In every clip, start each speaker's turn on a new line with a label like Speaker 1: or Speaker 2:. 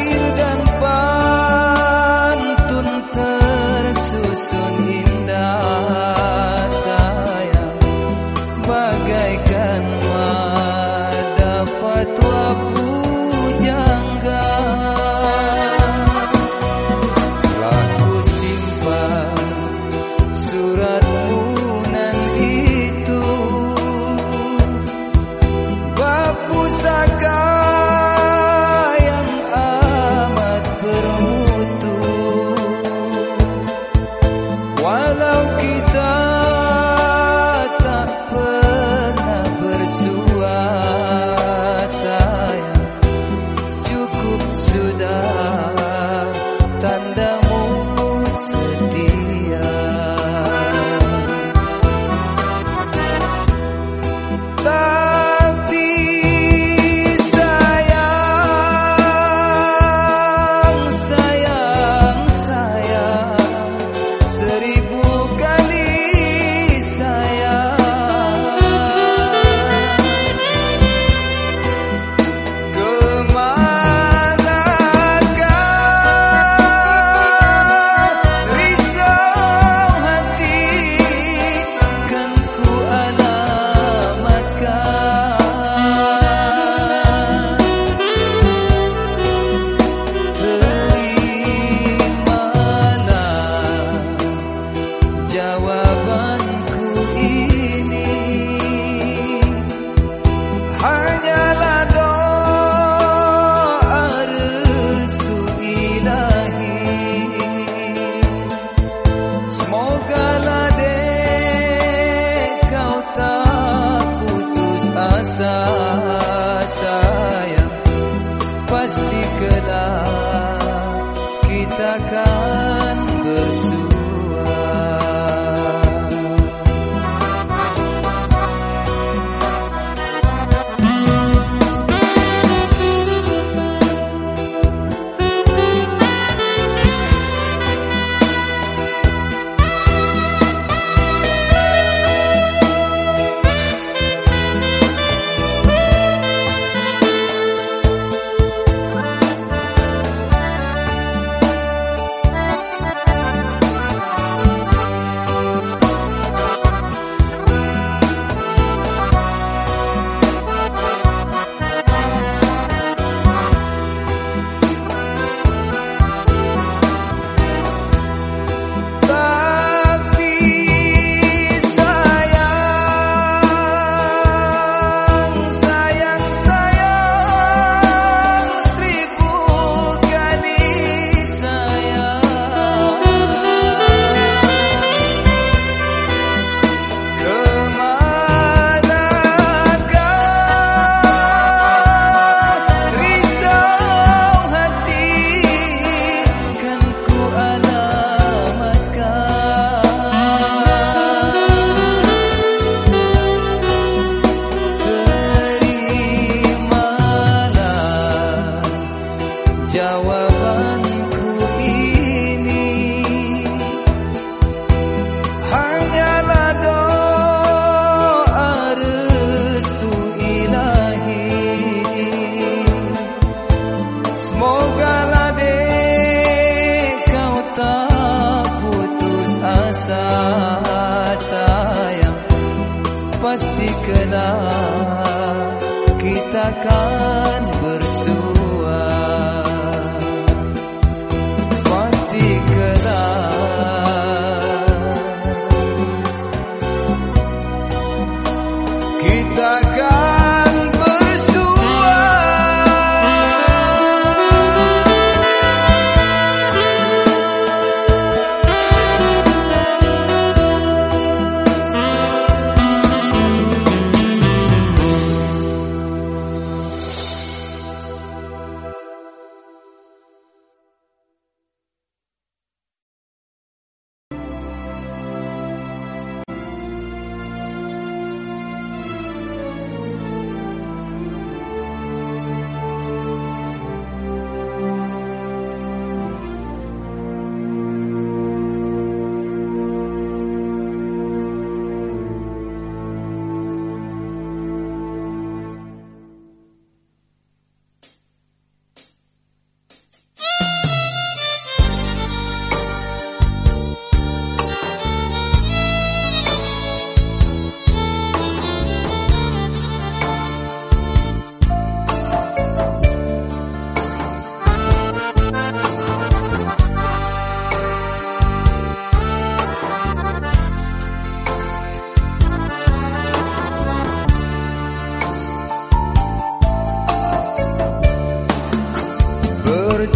Speaker 1: ir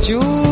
Speaker 1: you.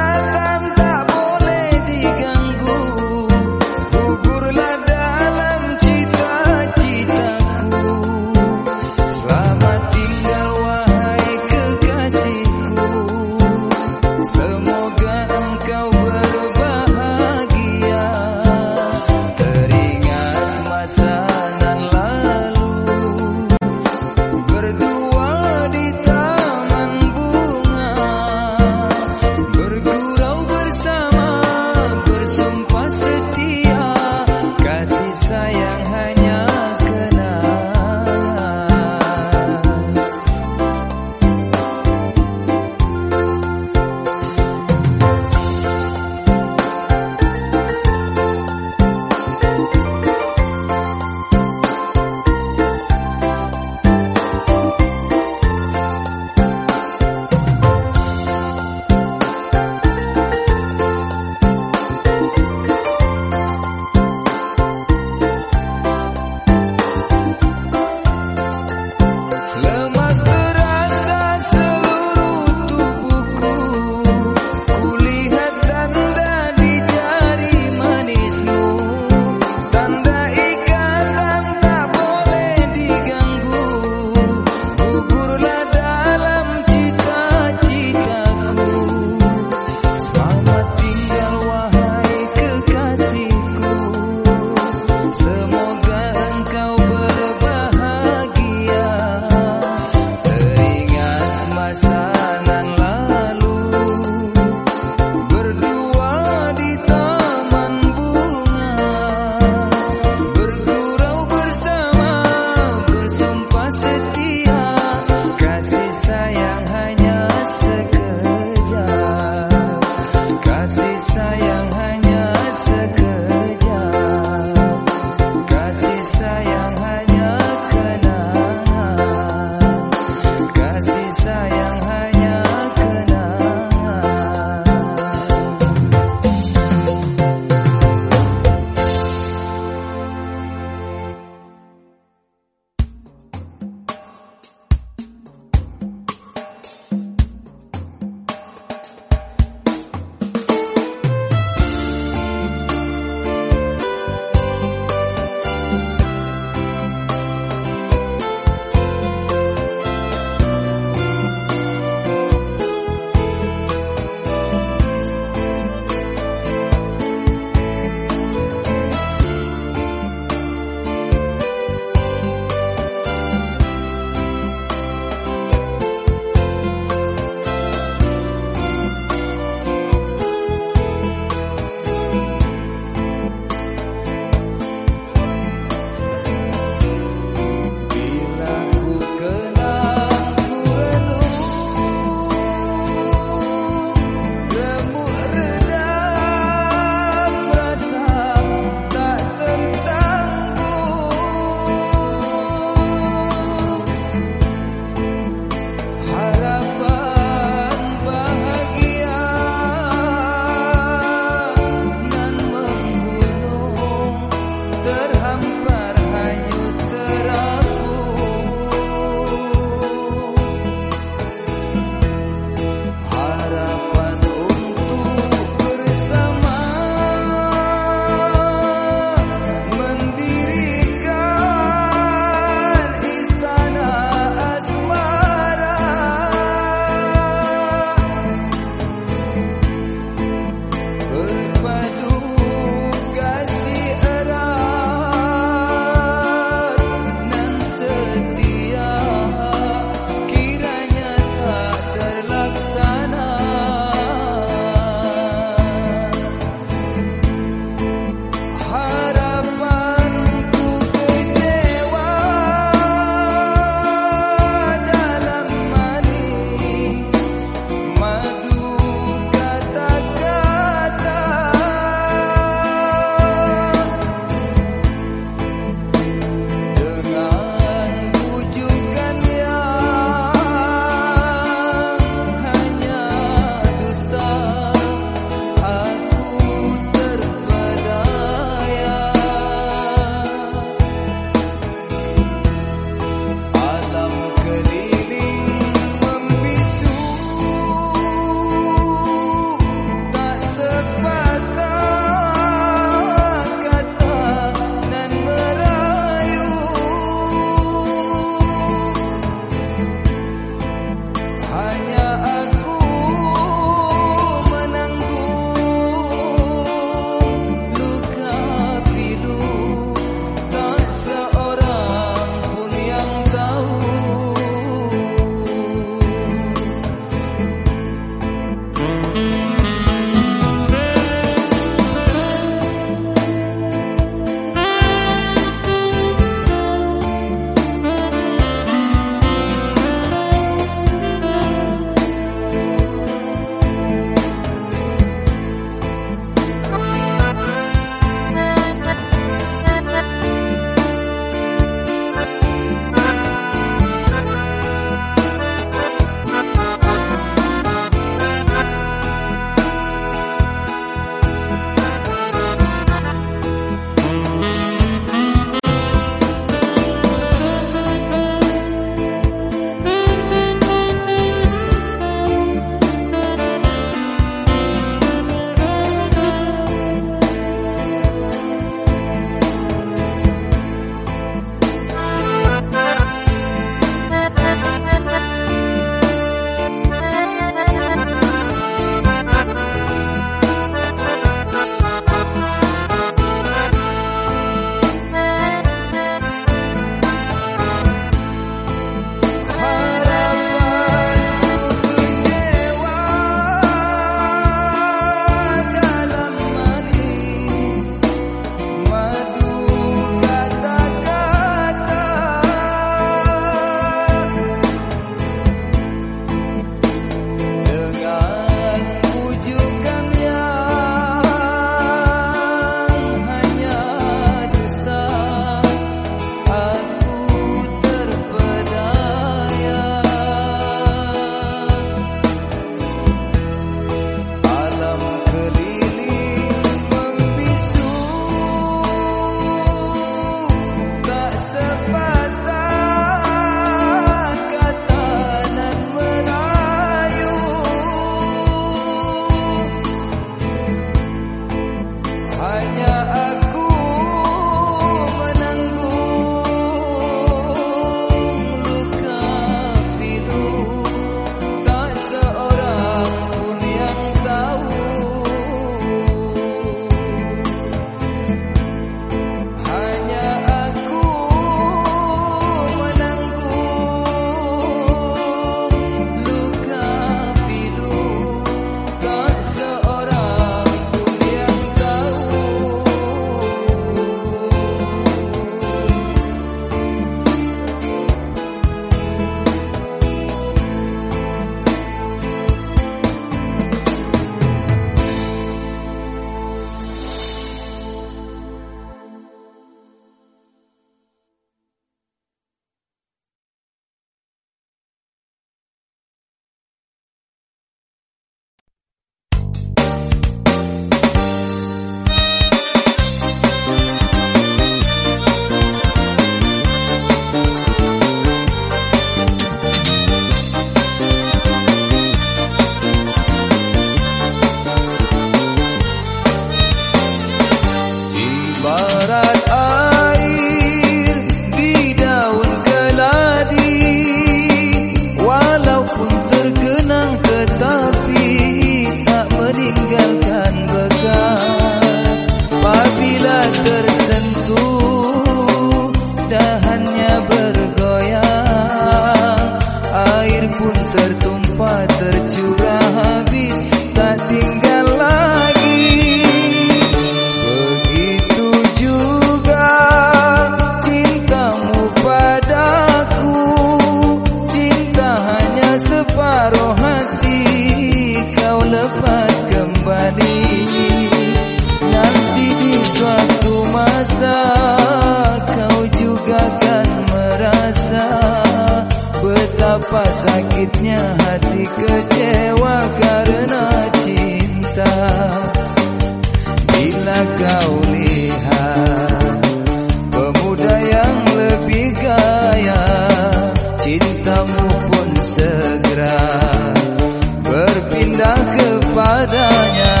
Speaker 1: kepadanya.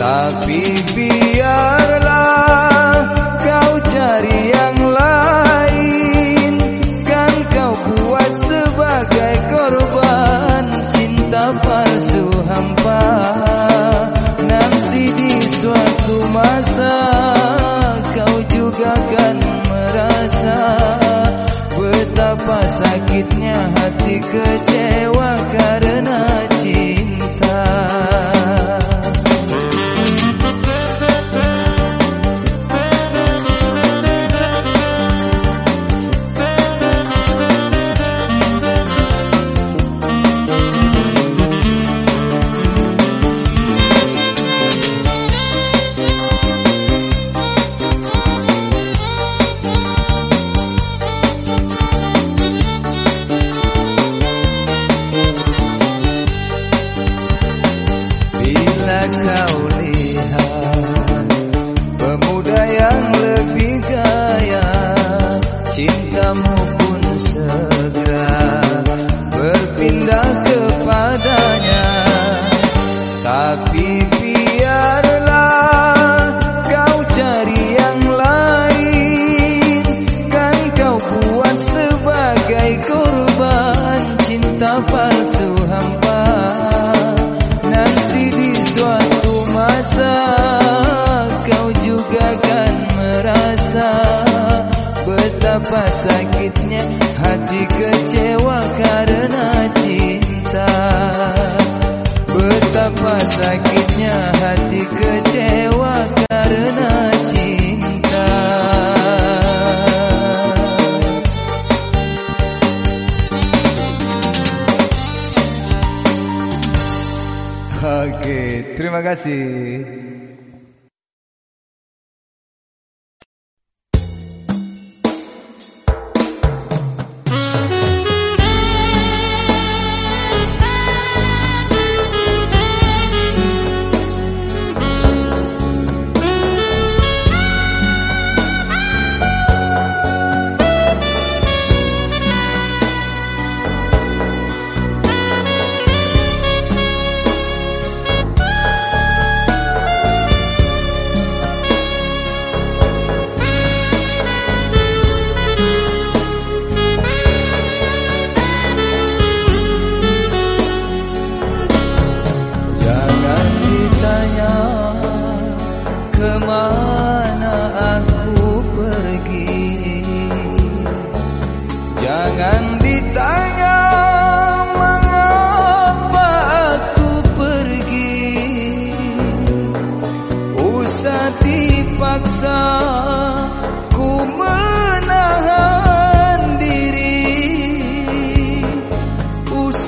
Speaker 1: Tapi biarlah kau cari yang lain. Kan kau buat sebagai korban cinta palsu hampa. Nanti di suatu masa kau juga akan merasa Betapa sakitnya hati kecil.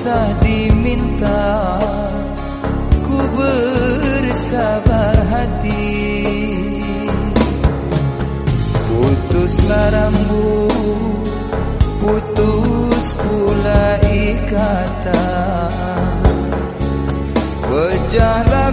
Speaker 1: usah diminta Ku bersabar hati. Putuslah rambut Putus pula ikatan. Pejahlah